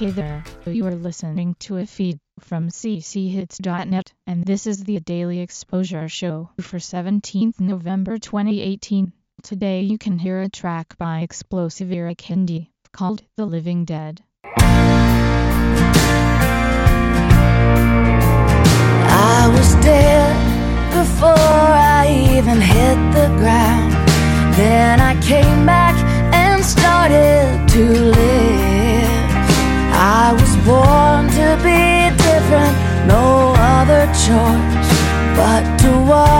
Hey there, you are listening to a feed from cchits.net, and this is the Daily Exposure Show for 17th November 2018. Today you can hear a track by Explosive Ear Candy called The Living Dead. I was dead before I even hit the ground. Then I came back and started to live. Choice but to walk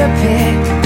your pick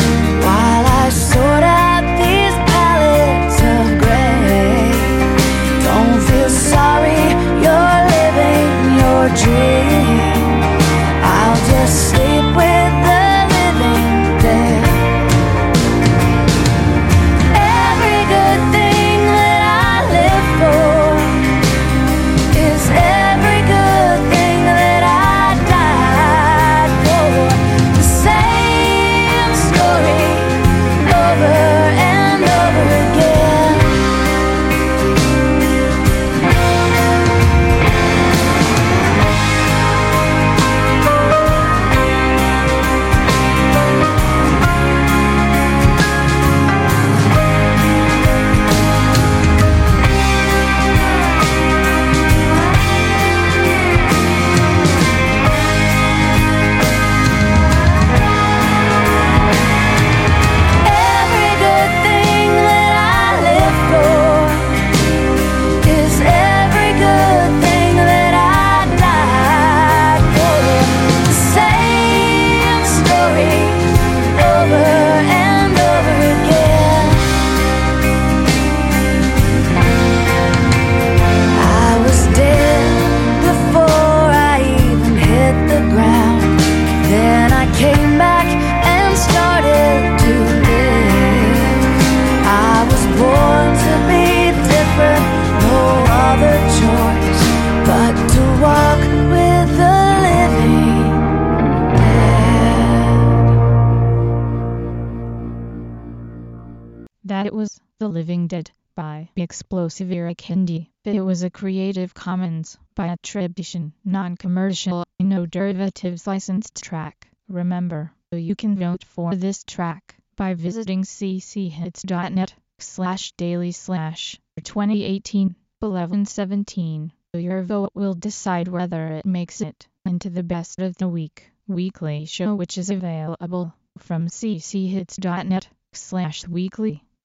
That it was The Living Dead by Explosive Ear Candy. It was a Creative Commons by attribution, non-commercial, no derivatives licensed track. Remember, you can vote for this track by visiting cchits.net slash daily slash 2018 1117. Your vote will decide whether it makes it into the best of the week weekly show which is available from cchits.net slash weekly.